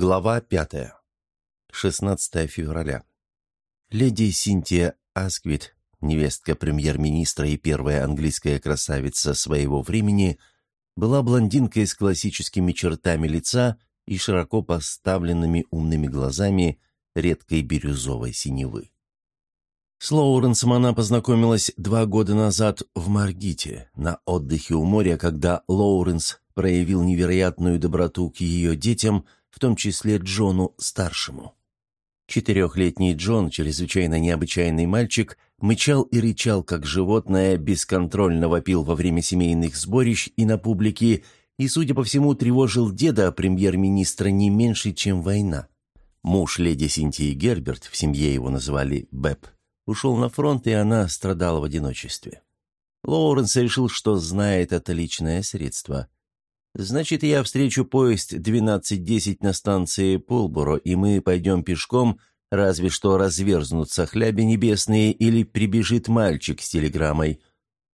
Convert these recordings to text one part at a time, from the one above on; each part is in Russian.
Глава пятая. 16 февраля. Леди Синтия Асквит, невестка премьер-министра и первая английская красавица своего времени, была блондинкой с классическими чертами лица и широко поставленными умными глазами редкой бирюзовой синевы. С Лоуренсом она познакомилась два года назад в Маргите, на отдыхе у моря, когда Лоуренс проявил невероятную доброту к ее детям – в том числе Джону-старшему. Четырехлетний Джон, чрезвычайно необычайный мальчик, мычал и рычал, как животное, бесконтрольно вопил во время семейных сборищ и на публике, и, судя по всему, тревожил деда премьер-министра не меньше, чем война. Муж леди Синтии Герберт, в семье его называли Бэб, ушел на фронт, и она страдала в одиночестве. Лоуренс решил, что знает это личное средство – Значит, я встречу поезд 12.10 на станции Полборо, и мы пойдем пешком, разве что разверзнутся хляби небесные или прибежит мальчик с телеграммой.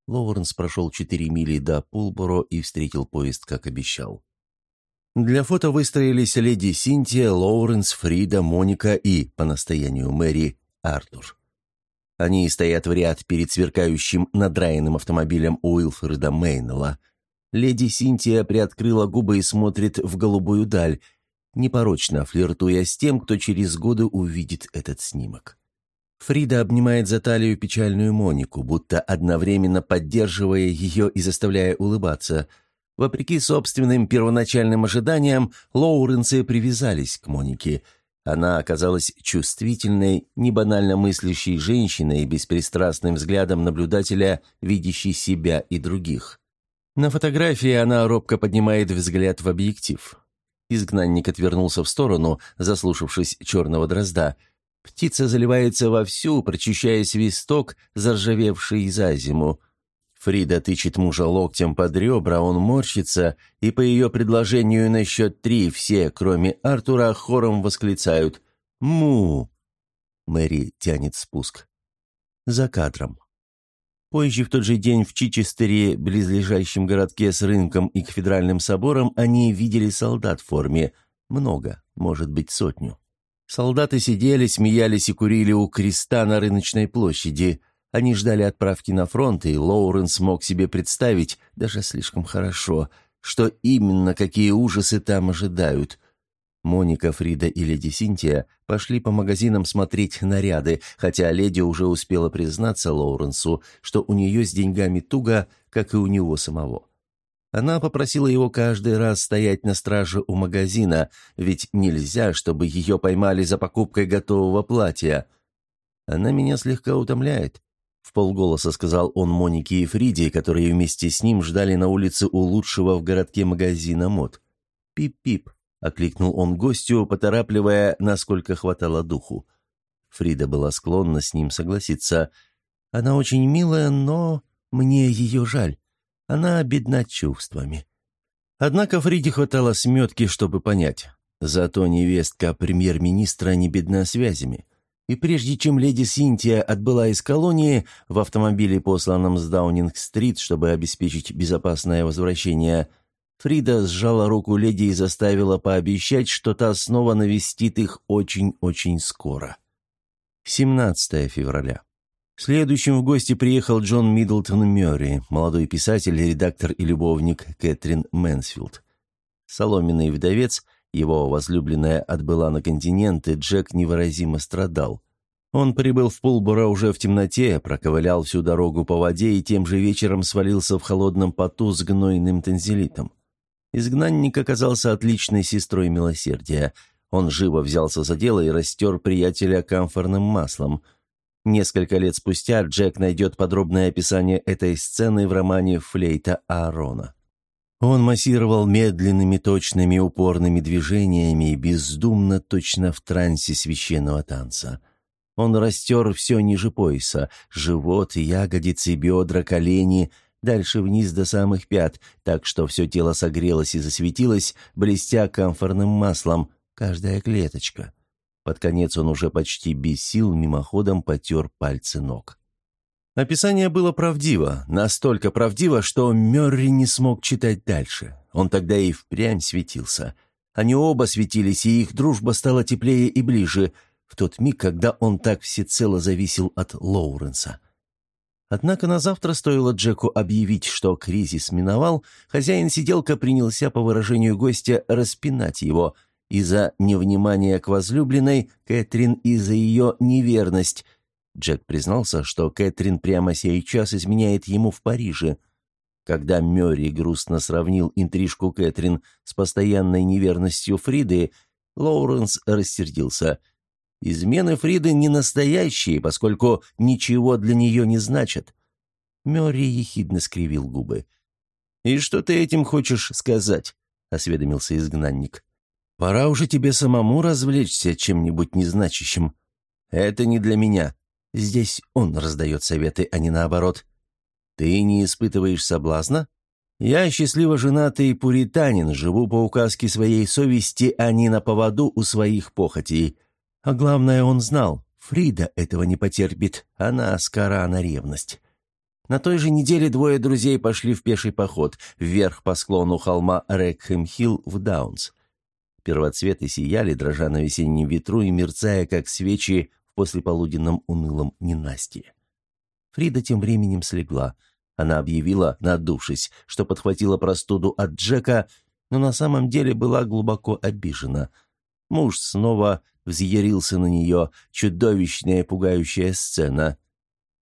Лоуренс прошел четыре мили до Пулборо и встретил поезд, как обещал. Для фото выстроились леди Синтия, Лоуренс, Фрида, Моника и, по настоянию Мэри, Артур. Они стоят в ряд перед сверкающим надраенным автомобилем Уилфреда Мейнелла – Леди Синтия приоткрыла губы и смотрит в голубую даль, непорочно флиртуя с тем, кто через годы увидит этот снимок. Фрида обнимает за талию печальную Монику, будто одновременно поддерживая ее и заставляя улыбаться. Вопреки собственным первоначальным ожиданиям, Лоуренсы привязались к Монике. Она оказалась чувствительной, небанально мыслящей женщиной, беспристрастным взглядом наблюдателя, видящей себя и других. На фотографии она робко поднимает взгляд в объектив. Изгнанник отвернулся в сторону, заслушавшись черного дрозда. Птица заливается вовсю, прочищая свисток, заржавевший за зиму. Фрида тычет мужа локтем под ребра, он морщится, и по ее предложению на счет три все, кроме Артура, хором восклицают «Му!». Мэри тянет спуск. За кадром. Позже, в тот же день, в Чичестере, близлежащем городке с рынком и кафедральным собором, они видели солдат в форме. Много, может быть, сотню. Солдаты сидели, смеялись и курили у креста на рыночной площади. Они ждали отправки на фронт, и Лоуренс мог себе представить, даже слишком хорошо, что именно какие ужасы там ожидают. Моника, Фрида и леди Синтия пошли по магазинам смотреть наряды, хотя леди уже успела признаться Лоуренсу, что у нее с деньгами туго, как и у него самого. Она попросила его каждый раз стоять на страже у магазина, ведь нельзя, чтобы ее поймали за покупкой готового платья. «Она меня слегка утомляет», — в полголоса сказал он Монике и Фриде, которые вместе с ним ждали на улице у лучшего в городке магазина мод. «Пип-пип», окликнул он гостю, поторапливая, насколько хватало духу. Фрида была склонна с ним согласиться. «Она очень милая, но мне ее жаль. Она бедна чувствами». Однако Фриде хватало сметки, чтобы понять. Зато невестка премьер-министра не бедна связями. И прежде чем леди Синтия отбыла из колонии в автомобиле, посланном с Даунинг-стрит, чтобы обеспечить безопасное возвращение – Фрида сжала руку леди и заставила пообещать, что та снова навестит их очень-очень скоро. 17 февраля. Следующим в гости приехал Джон Миддлтон Мёрри, молодой писатель, редактор и любовник Кэтрин Мэнсфилд. Соломенный вдовец, его возлюбленная отбыла на континент, и Джек невыразимо страдал. Он прибыл в Пулборо уже в темноте, проковылял всю дорогу по воде и тем же вечером свалился в холодном поту с гнойным тонзиллитом. Изгнанник оказался отличной сестрой милосердия. Он живо взялся за дело и растер приятеля камфорным маслом. Несколько лет спустя Джек найдет подробное описание этой сцены в романе «Флейта Аарона». Он массировал медленными, точными, упорными движениями бездумно, точно в трансе священного танца. Он растер все ниже пояса – живот, ягодицы, бедра, колени – дальше вниз до самых пят, так что все тело согрелось и засветилось, блестя камфорным маслом, каждая клеточка. Под конец он уже почти без сил мимоходом потер пальцы ног. Описание было правдиво, настолько правдиво, что Мёрри не смог читать дальше. Он тогда и впрямь светился. Они оба светились, и их дружба стала теплее и ближе, в тот миг, когда он так всецело зависел от Лоуренса. Однако на завтра стоило Джеку объявить, что кризис миновал, хозяин сиделка принялся, по выражению гостя, распинать его из-за невнимания к возлюбленной Кэтрин и за ее неверность. Джек признался, что Кэтрин прямо сейчас изменяет ему в Париже. Когда Мёрри грустно сравнил интрижку Кэтрин с постоянной неверностью Фриды, Лоуренс рассердился – Измены Фриды не настоящие, поскольку ничего для нее не значат. Мёрри ехидно скривил губы. «И что ты этим хочешь сказать?» — осведомился изгнанник. «Пора уже тебе самому развлечься чем-нибудь незначащим. Это не для меня. Здесь он раздает советы, а не наоборот. Ты не испытываешь соблазна? Я счастливо женатый пуританин, живу по указке своей совести, а не на поводу у своих похотей. А главное, он знал, Фрида этого не потерпит, она скора на ревность. На той же неделе двое друзей пошли в пеший поход вверх по склону холма Рекхэм-Хилл в Даунс. Первоцветы сияли, дрожа на весеннем ветру и мерцая, как свечи в послеполуденном унылом ненастье. Фрида тем временем слегла. Она объявила, надувшись, что подхватила простуду от Джека, но на самом деле была глубоко обижена. Муж снова взъярился на нее, чудовищная пугающая сцена.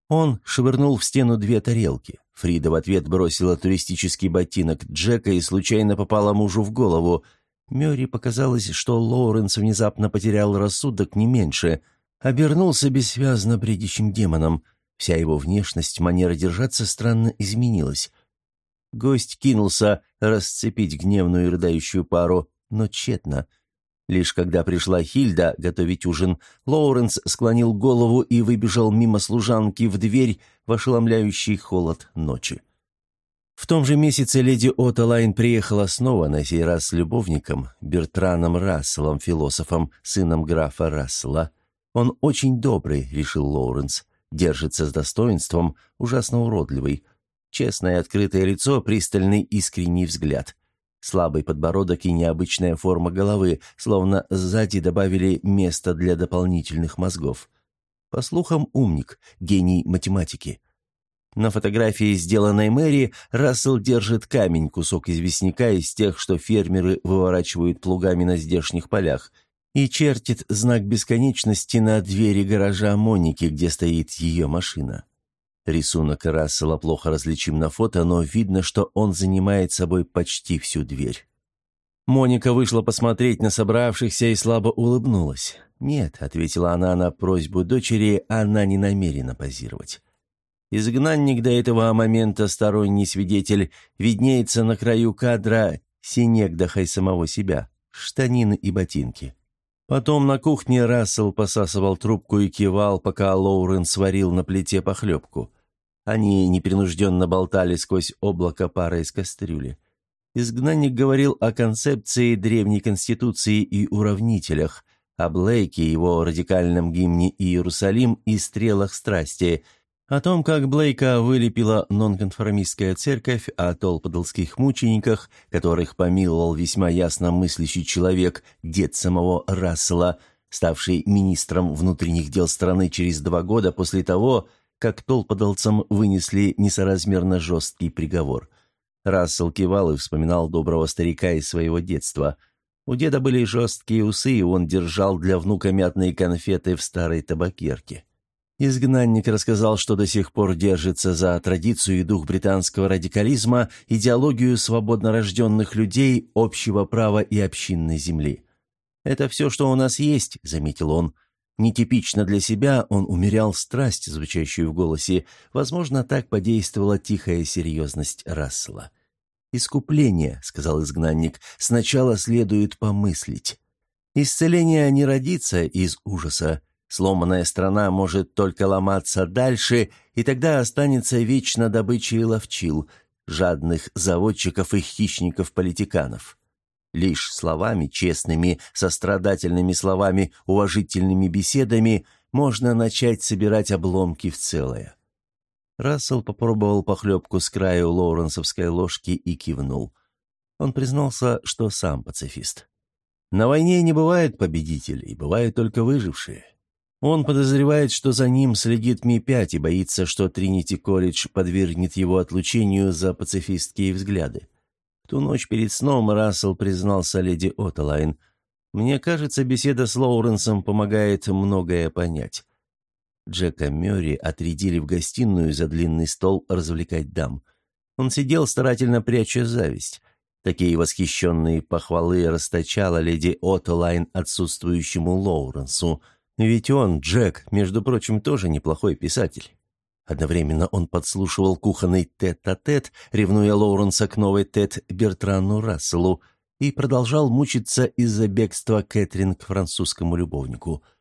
Он швырнул в стену две тарелки. Фрида в ответ бросила туристический ботинок Джека и случайно попала мужу в голову. Мёри показалось, что Лоуренс внезапно потерял рассудок не меньше. Обернулся бессвязно бредящим демоном. Вся его внешность, манера держаться странно изменилась. Гость кинулся расцепить гневную и рыдающую пару, но тщетно — Лишь когда пришла Хильда готовить ужин, Лоуренс склонил голову и выбежал мимо служанки в дверь в ошеломляющий холод ночи. В том же месяце леди Оталайн приехала снова, на сей раз с любовником, Бертраном Расселом, философом, сыном графа Рассела. «Он очень добрый», — решил Лоуренс. «Держится с достоинством, ужасно уродливый. Честное открытое лицо, пристальный искренний взгляд. Слабый подбородок и необычная форма головы, словно сзади добавили место для дополнительных мозгов. По слухам, умник, гений математики. На фотографии, сделанной Мэри, Рассел держит камень, кусок известняка из тех, что фермеры выворачивают плугами на здешних полях, и чертит знак бесконечности на двери гаража Моники, где стоит ее машина. Рисунок Рассела плохо различим на фото, но видно, что он занимает собой почти всю дверь. Моника вышла посмотреть на собравшихся и слабо улыбнулась. «Нет», — ответила она на просьбу дочери, — «она не намерена позировать». Изгнанник до этого момента сторонний свидетель виднеется на краю кадра синегдахой самого себя, штанины и ботинки. Потом на кухне Рассел посасывал трубку и кивал, пока Лоурен сварил на плите похлебку. Они непринужденно болтали сквозь облако пара из кастрюли. Изгнанник говорил о концепции древней конституции и уравнителях, о Блейке, его радикальном гимне «Иерусалим» и «Стрелах страсти», о том, как Блейка вылепила нонконформистская церковь, о толподолских мучениках, которых помиловал весьма ясно мыслящий человек, дед самого Рассела, ставший министром внутренних дел страны через два года после того, как толподолцам вынесли несоразмерно жесткий приговор. Рассел кивал и вспоминал доброго старика из своего детства. У деда были жесткие усы, и он держал для внука мятные конфеты в старой табакерке. Изгнанник рассказал, что до сих пор держится за традицию и дух британского радикализма, идеологию свободно рожденных людей, общего права и общинной земли. «Это все, что у нас есть», — заметил он. Нетипично для себя он умерял страсть, звучащую в голосе. Возможно, так подействовала тихая серьезность Рассела. «Искупление», — сказал изгнанник, — «сначала следует помыслить. Исцеление не родится из ужаса. Сломанная страна может только ломаться дальше, и тогда останется вечно добычей ловчил, жадных заводчиков и хищников-политиканов. Лишь словами, честными, сострадательными словами, уважительными беседами можно начать собирать обломки в целое. Рассел попробовал похлебку с краю лоуренсовской ложки и кивнул. Он признался, что сам пацифист. На войне не бывает победителей, бывают только выжившие. Он подозревает, что за ним следит Ми-5 и боится, что Тринити-колледж подвергнет его отлучению за пацифистские взгляды. В ту ночь перед сном Рассел признался леди Оттолайн. «Мне кажется, беседа с Лоуренсом помогает многое понять». Джека Мёрри отрядили в гостиную за длинный стол развлекать дам. Он сидел, старательно пряча зависть. Такие восхищенные похвалы расточала леди Оттолайн отсутствующему Лоуренсу – ведь он, Джек, между прочим, тоже неплохой писатель. Одновременно он подслушивал кухонный тет-а-тет, -тет, ревнуя Лоуренса к новой Тет Бертрану Расселу, и продолжал мучиться из-за бегства Кэтрин к французскому любовнику –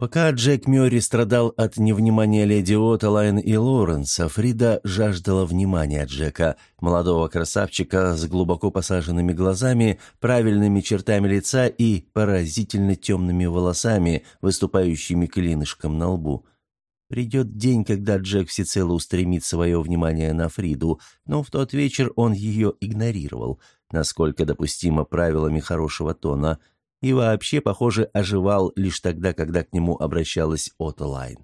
Пока Джек Мюрри страдал от невнимания леди Оттелайн и Лоренса, Фрида жаждала внимания Джека, молодого красавчика с глубоко посаженными глазами, правильными чертами лица и поразительно темными волосами, выступающими клинышком на лбу. Придет день, когда Джек всецело устремит свое внимание на Фриду, но в тот вечер он ее игнорировал, насколько допустимо правилами хорошего тона – и вообще, похоже, оживал лишь тогда, когда к нему обращалась Отолайн.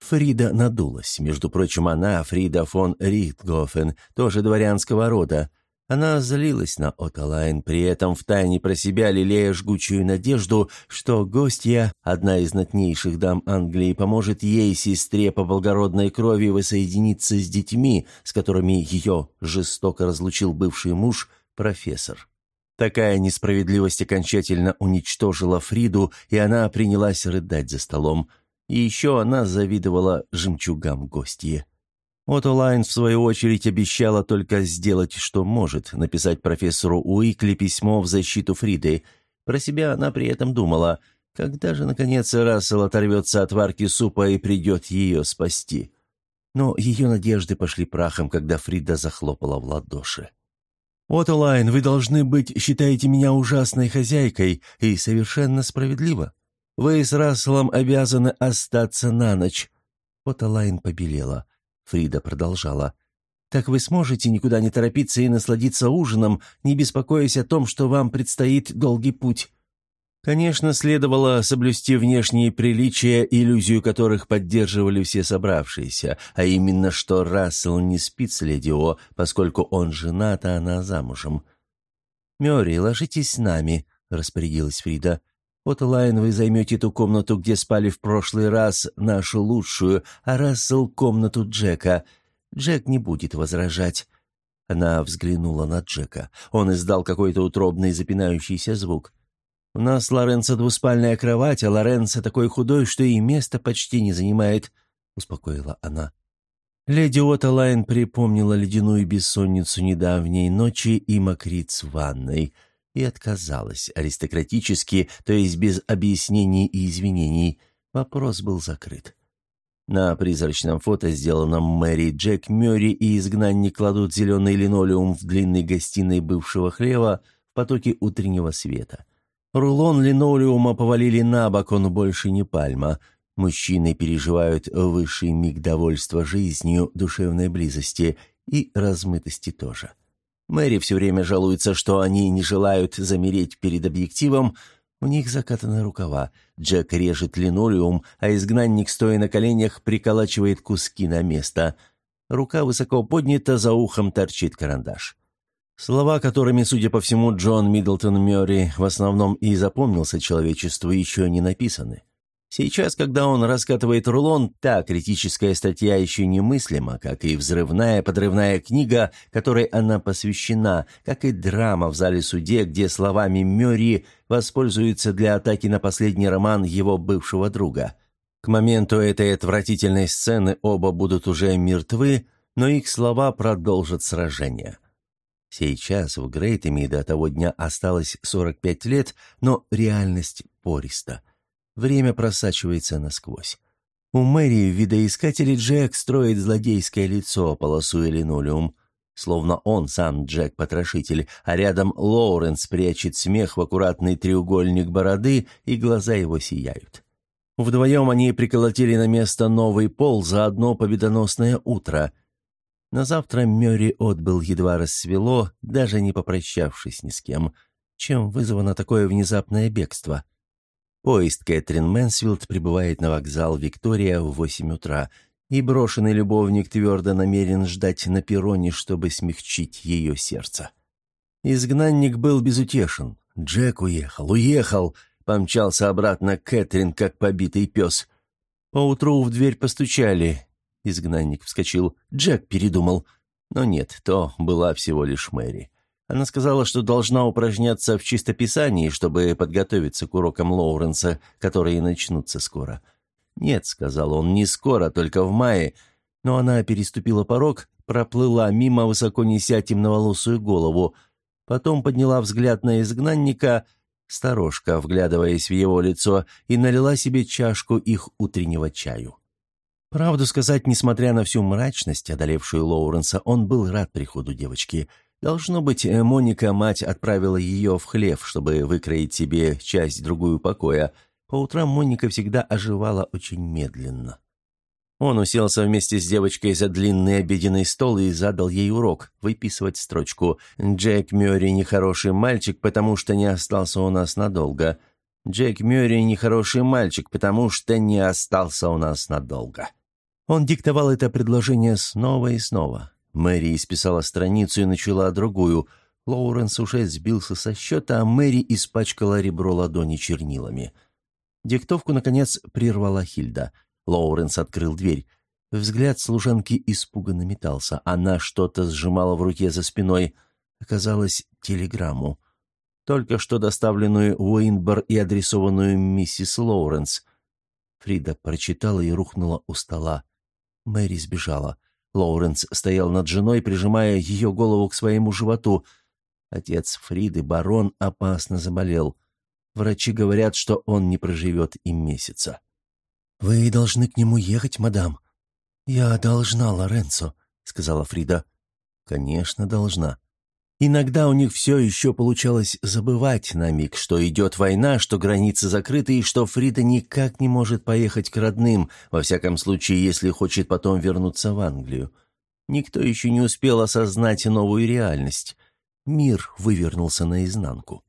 Фрида надулась. Между прочим, она, Фрида фон Рихтгофен, тоже дворянского рода. Она злилась на Отолайн, при этом втайне про себя лелея жгучую надежду, что гостья, одна из знатнейших дам Англии, поможет ей, сестре по благородной крови, воссоединиться с детьми, с которыми ее жестоко разлучил бывший муж, профессор. Такая несправедливость окончательно уничтожила Фриду, и она принялась рыдать за столом. И еще она завидовала жемчугам гостье. Отолайн, в свою очередь, обещала только сделать, что может, написать профессору Уикли письмо в защиту Фриды. Про себя она при этом думала, когда же, наконец, Рассел оторвется от варки супа и придет ее спасти. Но ее надежды пошли прахом, когда Фрида захлопала в ладоши. «Отолайн, вы должны быть, считаете меня ужасной хозяйкой, и совершенно справедливо. Вы с Расселом обязаны остаться на ночь». Отолайн побелела. Фрида продолжала. «Так вы сможете никуда не торопиться и насладиться ужином, не беспокоясь о том, что вам предстоит долгий путь?» Конечно, следовало соблюсти внешние приличия, иллюзию которых поддерживали все собравшиеся, а именно, что Рассел не спит с леди О, поскольку он женат, а она замужем. «Мёрри, ложитесь с нами», — распорядилась Фрида. «Оттолайн, вы займете ту комнату, где спали в прошлый раз, нашу лучшую, а Рассел — комнату Джека. Джек не будет возражать». Она взглянула на Джека. Он издал какой-то утробный запинающийся звук. У нас с Лоренцо двуспальная кровать, а Лоренцо такой худой, что и места почти не занимает», — успокоила она. Леди Оттолайн припомнила ледяную бессонницу недавней ночи и мокриц в ванной и отказалась аристократически, то есть без объяснений и извинений. Вопрос был закрыт. На призрачном фото, сделанном Мэри Джек Мёрри и изгнанник кладут зеленый линолеум в длинной гостиной бывшего хлева в потоке утреннего света. Рулон линолеума повалили на бок, он больше не пальма. Мужчины переживают высший миг довольства жизнью, душевной близости и размытости тоже. Мэри все время жалуется, что они не желают замереть перед объективом. У них закатаны рукава. Джек режет линолеум, а изгнанник, стоя на коленях, приколачивает куски на место. Рука высоко поднята, за ухом торчит карандаш. Слова, которыми, судя по всему, Джон Миддлтон Мёрри в основном и запомнился человечеству, еще не написаны. Сейчас, когда он раскатывает рулон, та критическая статья еще немыслима, как и взрывная подрывная книга, которой она посвящена, как и драма в зале суде, где словами Мёрри воспользуется для атаки на последний роман его бывшего друга. К моменту этой отвратительной сцены оба будут уже мертвы, но их слова продолжат сражение. Сейчас в Грейтеме до того дня осталось 45 лет, но реальность пориста. Время просачивается насквозь. У Мэри в видоискателе Джек строит злодейское лицо, полосуя линолеум. Словно он сам Джек-потрошитель, а рядом Лоуренс прячет смех в аккуратный треугольник бороды, и глаза его сияют. Вдвоем они приколотили на место новый пол за одно победоносное утро — на завтра Мёрри отбыл едва рассвело, даже не попрощавшись ни с кем. Чем вызвано такое внезапное бегство? Поезд Кэтрин Мэнсфилд прибывает на вокзал Виктория в 8 утра, и брошенный любовник твердо намерен ждать на перроне, чтобы смягчить ее сердце. Изгнанник был безутешен. Джек уехал, уехал, помчался обратно Кэтрин, как побитый пес. Поутру в дверь постучали. Изгнанник вскочил. Джек передумал. Но нет, то была всего лишь Мэри. Она сказала, что должна упражняться в чистописании, чтобы подготовиться к урокам Лоуренса, которые начнутся скоро. «Нет», — сказал он, — «не скоро, только в мае». Но она переступила порог, проплыла мимо, высоко неся темноволосую голову. Потом подняла взгляд на изгнанника, сторожка, вглядываясь в его лицо, и налила себе чашку их утреннего чаю. Правду сказать, несмотря на всю мрачность, одолевшую Лоуренса, он был рад приходу девочки — Должно быть, э, Моника, мать, отправила ее в хлев, чтобы выкроить себе часть-другую покоя. По утрам Моника всегда оживала очень медленно. Он уселся вместе с девочкой за длинный обеденный стол и задал ей урок – выписывать строчку «Джек Мюррей нехороший мальчик, потому что не остался у нас надолго». «Джек Мюррей нехороший мальчик, потому что не остался у нас надолго». Он диктовал это предложение снова и снова. Мэри исписала страницу и начала другую. Лоуренс уже сбился со счета, а Мэри испачкала ребро ладони чернилами. Диктовку, наконец, прервала Хильда. Лоуренс открыл дверь. Взгляд служанки испуганно метался. Она что-то сжимала в руке за спиной. Оказалось, телеграмму. Только что доставленную Уэйнбор и адресованную миссис Лоуренс. Фрида прочитала и рухнула у стола. Мэри сбежала. Лоуренс стоял над женой, прижимая ее голову к своему животу. Отец Фриды, барон, опасно заболел. Врачи говорят, что он не проживет и месяца. «Вы должны к нему ехать, мадам». «Я должна, Лоренцо», — сказала Фрида. «Конечно, должна. Иногда у них все еще получалось забывать на миг, что идет война, что границы закрыты и что Фрида никак не может поехать к родным, во всяком случае, если хочет потом вернуться в Англию. Никто еще не успел осознать новую реальность. Мир вывернулся наизнанку.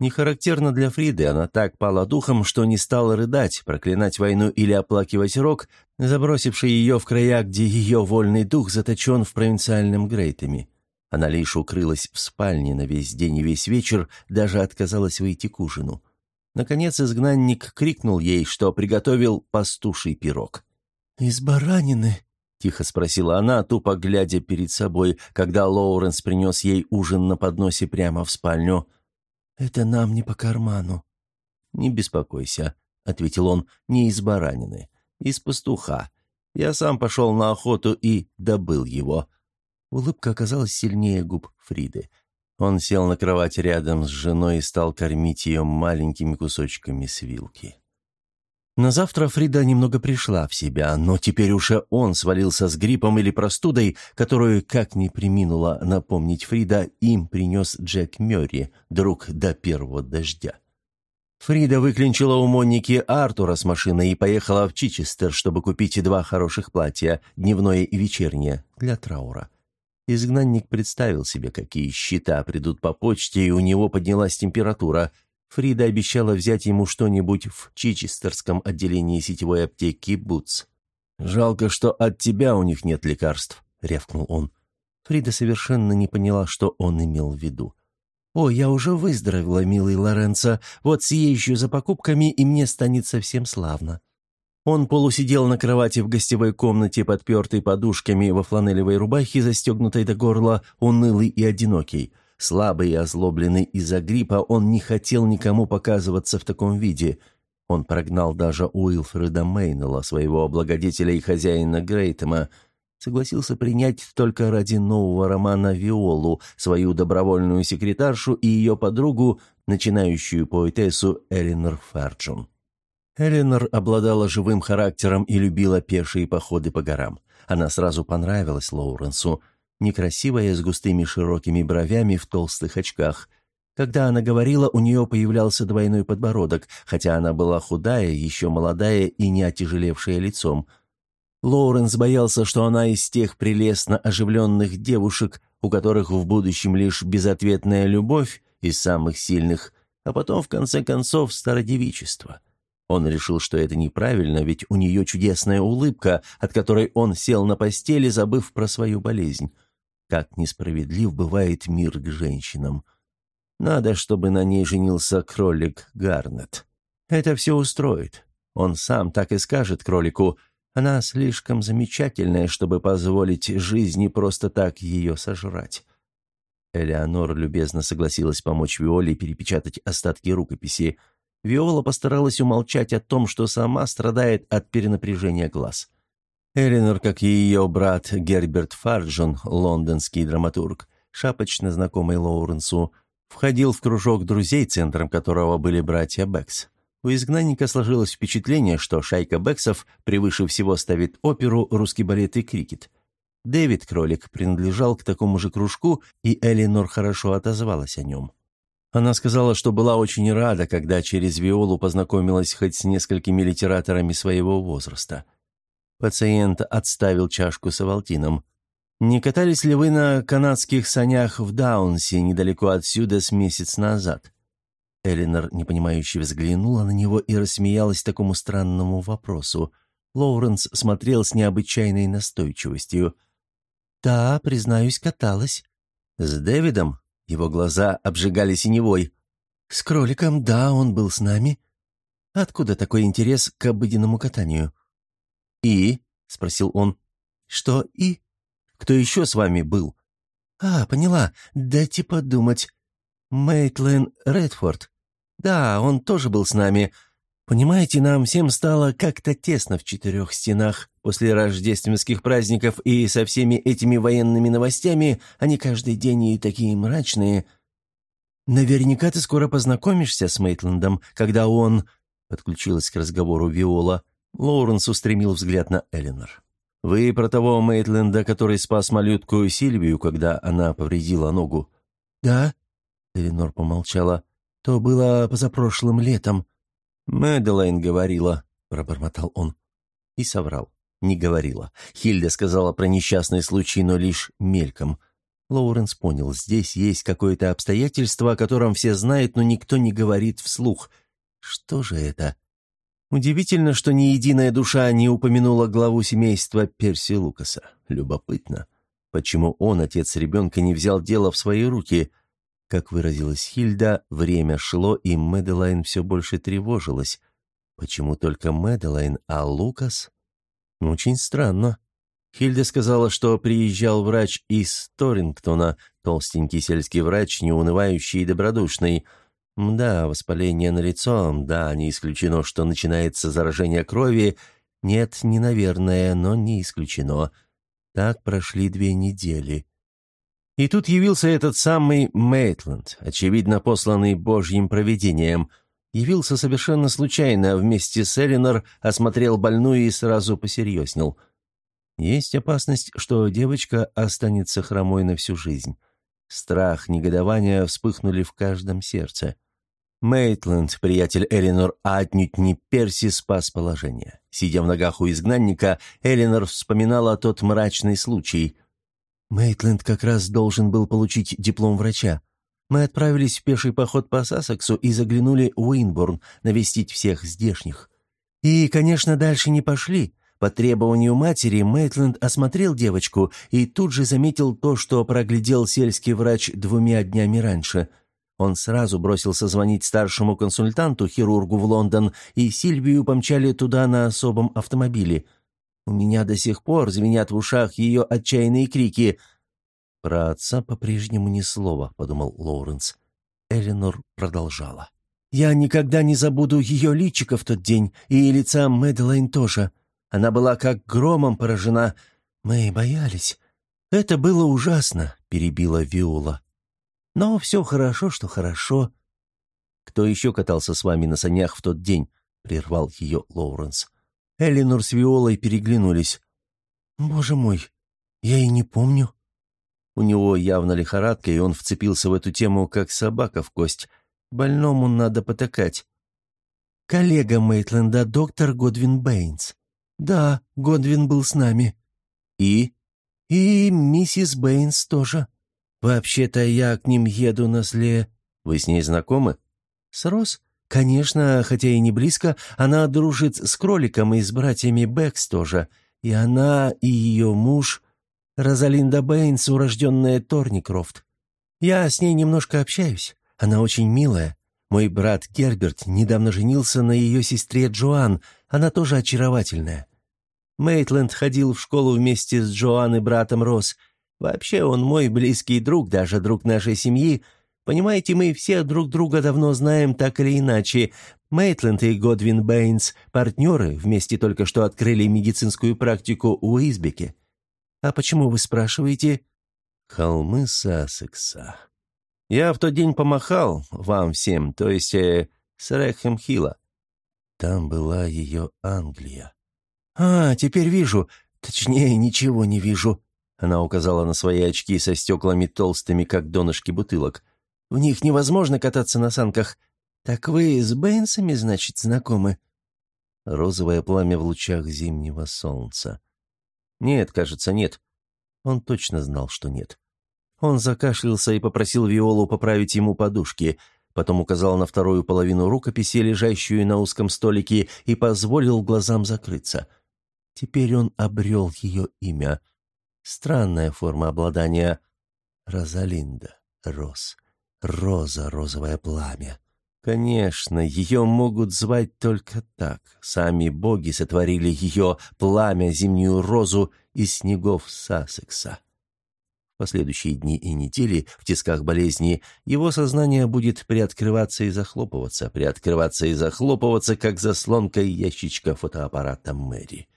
Не характерно для Фриды, она так пала духом, что не стала рыдать, проклинать войну или оплакивать рок, забросивший ее в края, где ее вольный дух заточен в провинциальном Грейтами. Она лишь укрылась в спальне на весь день и весь вечер, даже отказалась выйти к ужину. Наконец изгнанник крикнул ей, что приготовил пастуший пирог. «Из баранины?» — тихо спросила она, тупо глядя перед собой, когда Лоуренс принес ей ужин на подносе прямо в спальню. «Это нам не по карману». «Не беспокойся», — ответил он, — «не из баранины, из пастуха. Я сам пошел на охоту и добыл его». Улыбка оказалась сильнее губ Фриды. Он сел на кровать рядом с женой и стал кормить ее маленькими кусочками с вилки. На завтра Фрида немного пришла в себя, но теперь уже он свалился с гриппом или простудой, которую, как ни приминула напомнить Фрида, им принес Джек Мёрри, друг до первого дождя. Фрида выклинчила у Монники Артура с машины и поехала в Чичестер, чтобы купить два хороших платья, дневное и вечернее, для траура. Изгнанник представил себе, какие счета придут по почте, и у него поднялась температура. Фрида обещала взять ему что-нибудь в Чичестерском отделении сетевой аптеки «Бутс». «Жалко, что от тебя у них нет лекарств», — рявкнул он. Фрида совершенно не поняла, что он имел в виду. «О, я уже выздоровела, милый Лоренцо. Вот съезжу за покупками, и мне станет совсем славно». Он полусидел на кровати в гостевой комнате, подпертой подушками во фланелевой рубахе, застегнутой до горла, унылый и одинокий. Слабый и озлобленный из-за гриппа, он не хотел никому показываться в таком виде. Он прогнал даже Уилфреда Мейнелла, своего благодетеля и хозяина Грейтема, согласился принять только ради нового романа Виолу, свою добровольную секретаршу и ее подругу, начинающую поэтессу Элинор Ферджун. Эленор обладала живым характером и любила пешие походы по горам. Она сразу понравилась Лоуренсу, некрасивая, с густыми широкими бровями в толстых очках. Когда она говорила, у нее появлялся двойной подбородок, хотя она была худая, еще молодая и не отяжелевшая лицом. Лоуренс боялся, что она из тех прелестно оживленных девушек, у которых в будущем лишь безответная любовь из самых сильных, а потом, в конце концов, стародевичество. Он решил, что это неправильно, ведь у нее чудесная улыбка, от которой он сел на постели, забыв про свою болезнь. Как несправедлив бывает мир к женщинам. Надо, чтобы на ней женился кролик Гарнет. Это все устроит. Он сам так и скажет кролику, она слишком замечательная, чтобы позволить жизни просто так ее сожрать. Элеонора любезно согласилась помочь Виоле перепечатать остатки рукописи. Виола постаралась умолчать о том, что сама страдает от перенапряжения глаз. Эленор, как и ее брат Герберт Фарджон, лондонский драматург, шапочно знакомый Лоуренсу, входил в кружок друзей, центром которого были братья Бэкс. У изгнанника сложилось впечатление, что шайка Бэксов превыше всего ставит оперу, русский балет и крикет – Дэвид Кролик принадлежал к такому же кружку, и Элинор хорошо отозвалась о нем. Она сказала, что была очень рада, когда через Виолу познакомилась хоть с несколькими литераторами своего возраста. Пациент отставил чашку с авалтином. «Не катались ли вы на канадских санях в Даунсе недалеко отсюда с месяц назад?» Элинор, непонимающе взглянула на него и рассмеялась такому странному вопросу. Лоуренс смотрел с необычайной настойчивостью – «Да, признаюсь, каталась». «С Дэвидом?» Его глаза обжигали синевой. «С кроликом, да, он был с нами». «Откуда такой интерес к обыденному катанию?» «И?» — спросил он. «Что «и»?» «Кто еще с вами был?» «А, поняла. Дайте подумать. Мейтлин Редфорд. Да, он тоже был с нами. Понимаете, нам всем стало как-то тесно в четырех стенах. После рождественских праздников и со всеми этими военными новостями они каждый день и такие мрачные. Наверняка ты скоро познакомишься с Мейтлендом, когда он...» Подключилась к разговору Виола. Лоуренс устремил взгляд на Эленор. «Вы про того Мейтленда, который спас малютку Сильвию, когда она повредила ногу?» «Да», — Эленор помолчала. «То было позапрошлым летом». «Мэдалайн говорила», — пробормотал он. И соврал. Не говорила. Хильда сказала про несчастный случай, но лишь мельком. Лоуренс понял, здесь есть какое-то обстоятельство, о котором все знают, но никто не говорит вслух. Что же это? Удивительно, что ни единая душа не упомянула главу семейства Перси Лукаса. Любопытно. Почему он, отец ребенка, не взял дело в свои руки? Как выразилась Хильда, время шло, и Мэдалайн все больше тревожилась. Почему только Мэдалайн, а Лукас? Очень странно. Хильда сказала, что приезжал врач из Торингтона, толстенький сельский врач, неунывающий и добродушный. Да, воспаление на лицо, да, не исключено, что начинается заражение крови. Нет, не наверное, но не исключено. Так прошли две недели. И тут явился этот самый Мейтленд, очевидно посланный божьим провидением. Явился совершенно случайно, вместе с Элинор, осмотрел больную и сразу посерьезнел. Есть опасность, что девочка останется хромой на всю жизнь. Страх, негодование вспыхнули в каждом сердце. Мейтленд, приятель Элинор, а отнюдь не Перси, спас положение. Сидя в ногах у изгнанника, Элинор вспоминала тот мрачный случай. Мейтленд как раз должен был получить диплом врача. Мы отправились в пеший поход по Сассексу и заглянули в Уинборн навестить всех здешних. И, конечно, дальше не пошли. По требованию матери Мейтленд осмотрел девочку и тут же заметил то, что проглядел сельский врач двумя днями раньше. Он сразу бросился звонить старшему консультанту, хирургу в Лондон, и Сильвию помчали туда на особом автомобиле – у меня до сих пор звенят в ушах ее отчаянные крики. «Про отца по-прежнему ни слова», — подумал Лоуренс. Эленор продолжала. «Я никогда не забуду ее личико в тот день, и лица Мэдалайн тоже. Она была как громом поражена. Мы боялись. Это было ужасно», — перебила Виола. «Но все хорошо, что хорошо». «Кто еще катался с вами на санях в тот день?» — прервал ее Лоуренс. Элинор с Виолой переглянулись. «Боже мой, я и не помню». У него явно лихорадка, и он вцепился в эту тему, как собака в кость. Больному надо потакать. «Коллега Мейтленда, доктор Годвин Бэйнс». «Да, Годвин был с нами». «И?» «И миссис Бэйнс тоже. Вообще-то я к ним еду на сле...» Вы с ней знакомы?» «С Роз? Конечно, хотя и не близко. Она дружит с кроликом и с братьями Бэкс тоже. И она, и ее муж... Розалинда Бэйнс, урожденная Торникрофт. Я с ней немножко общаюсь. Она очень милая. Мой брат Герберт недавно женился на ее сестре Джоан. Она тоже очаровательная. Мейтленд ходил в школу вместе с Джоан и братом Росс. Вообще он мой близкий друг, даже друг нашей семьи. Понимаете, мы все друг друга давно знаем так или иначе. Мейтленд и Годвин Бэйнс – партнеры, вместе только что открыли медицинскую практику у Избеке. А почему вы спрашиваете? Холмы Сассекса. Я в тот день помахал вам всем, то есть э, с Рэхэм Хилла. Там была ее Англия. «А, теперь вижу. Точнее, ничего не вижу». Она указала на свои очки со стеклами толстыми, как донышки бутылок. «В них невозможно кататься на санках. Так вы с Бэйнсами, значит, знакомы?» Розовое пламя в лучах зимнего солнца. «Нет, кажется, нет». Он точно знал, что нет. Он закашлялся и попросил Виолу поправить ему подушки, потом указал на вторую половину рукописи, лежащую на узком столике, и позволил глазам закрыться. Теперь он обрел ее имя. Странная форма обладания. Розалинда, Роз, Роза, розовое пламя. Конечно, ее могут звать только так. Сами боги сотворили ее, пламя, зимнюю розу из снегов Сассекса. В последующие дни и недели, в тисках болезни, его сознание будет приоткрываться и захлопываться, приоткрываться и захлопываться, как заслонка ящичка фотоаппарата Мэри.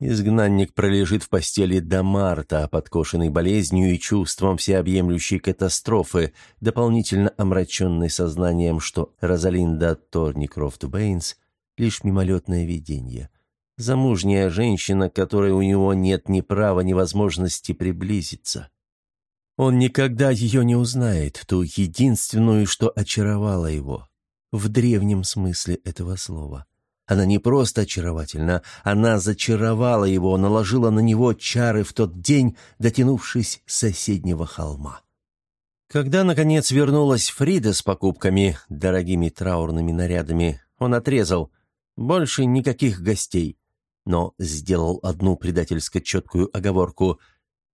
Изгнанник пролежит в постели до марта, подкошенный болезнью и чувством всеобъемлющей катастрофы, дополнительно омраченный сознанием, что Розалинда Торникрофт Бэйнс — лишь мимолетное видение. Замужняя женщина, которой у него нет ни права, ни возможности приблизиться. Он никогда ее не узнает, ту единственную, что очаровала его, в древнем смысле этого слова. Она не просто очаровательна, она зачаровала его, наложила на него чары в тот день, дотянувшись с соседнего холма. Когда, наконец, вернулась Фрида с покупками, дорогими траурными нарядами, он отрезал «больше никаких гостей», но сделал одну предательско четкую оговорку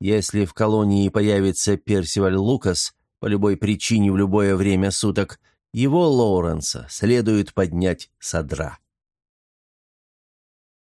«если в колонии появится Персиваль Лукас, по любой причине в любое время суток, его, Лоуренса, следует поднять с одра».